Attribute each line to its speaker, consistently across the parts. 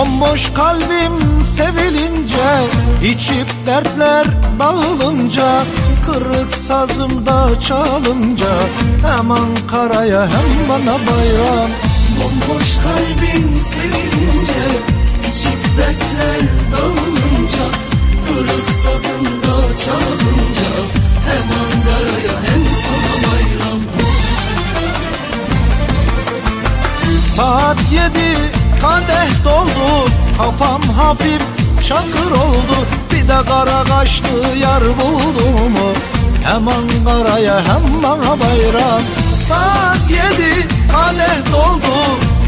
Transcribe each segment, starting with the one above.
Speaker 1: Bomboş kalbim sevilince içip dertler dağılınca Kırık sazımda çalınca Hem Ankara'ya hem bana bayram.
Speaker 2: Bomboş kalbim sevilince içip dertler dağılınca Kırık sazında çalınca Hem Ankara'ya hem sana bayram.
Speaker 1: Saat yedi kadeh doldu Kafam hafif çakır oldu. Bir de kara kaşlı yar buldu mu? Hem Ankara'ya hem bana bayram. Saat yedi kadeh doldu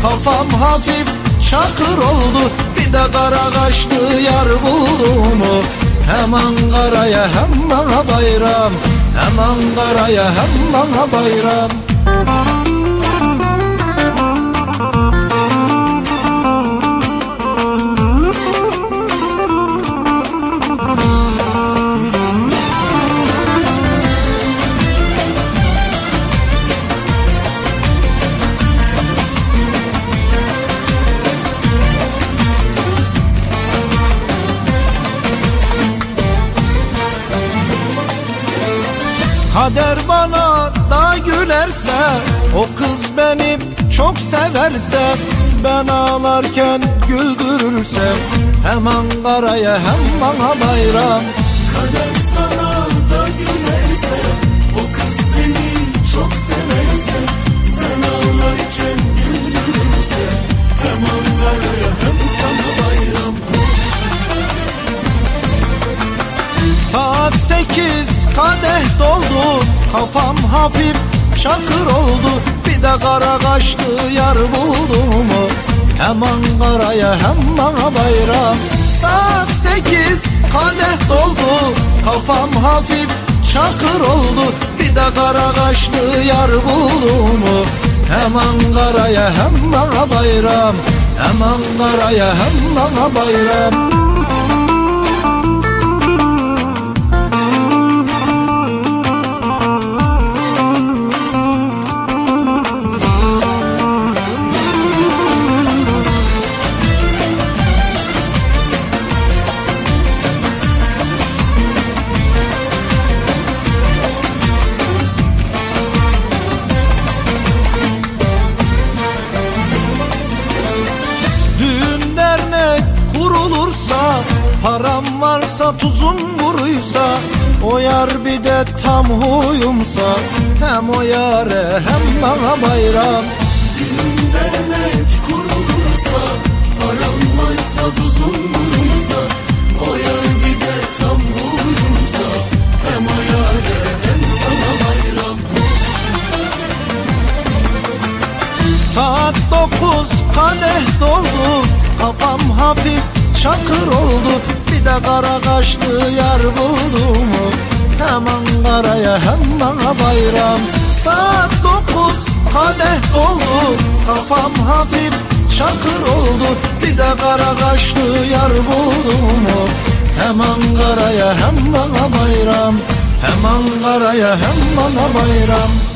Speaker 1: Kafam hafif çakır oldu. Bir de kara kaşlı yar buldu mu? Hem Ankara'ya hem bana bayram. Hem Ankara'ya hem bana bayram Kader bana da gülerse O kız beni çok severse Ben ağlarken güldürürse Hem Ankara'ya hem bana bayram
Speaker 2: Kader sana da gülerse O kız seni çok severse Sen ağlarken güldürürse Hem Ankara'ya hem sana bayram
Speaker 1: Saat sekiz kadeh doldu Kafam hafif çakır oldu. Bir de kara kaşlı yar buldu mu Hem Ankara'ya hem bana bayram. Saat sekiz kadeh doldu. Kafam hafif çakır oldu. Bir de kara kaşlı yar buldu mu Hem Ankara'ya hem bana bayram. Hem Ankara'ya hem bana bayram Param varsa tuzum vuruysa O yar bir de tam huyumsa Hem o yare hem bana bayram.
Speaker 2: Düğün dernek kurulursa Param varsa tuzun vurursa O yar bir de tam vurursa Hem o yare hem sana bayram.
Speaker 1: Saat dokuz kadeh doldu Kafam hafif çakır oldu. Bir de kara kaşlı yar buldu mu? Hem Ankara'ya hem bana bayram. Saat dokuz kadeh doldu Kafam hafif çakır oldu. Bir de kara kaşlı yar buldu mu? Hem Ankara'ya hem bana bayram. Hem Ankara'ya hem bana bayram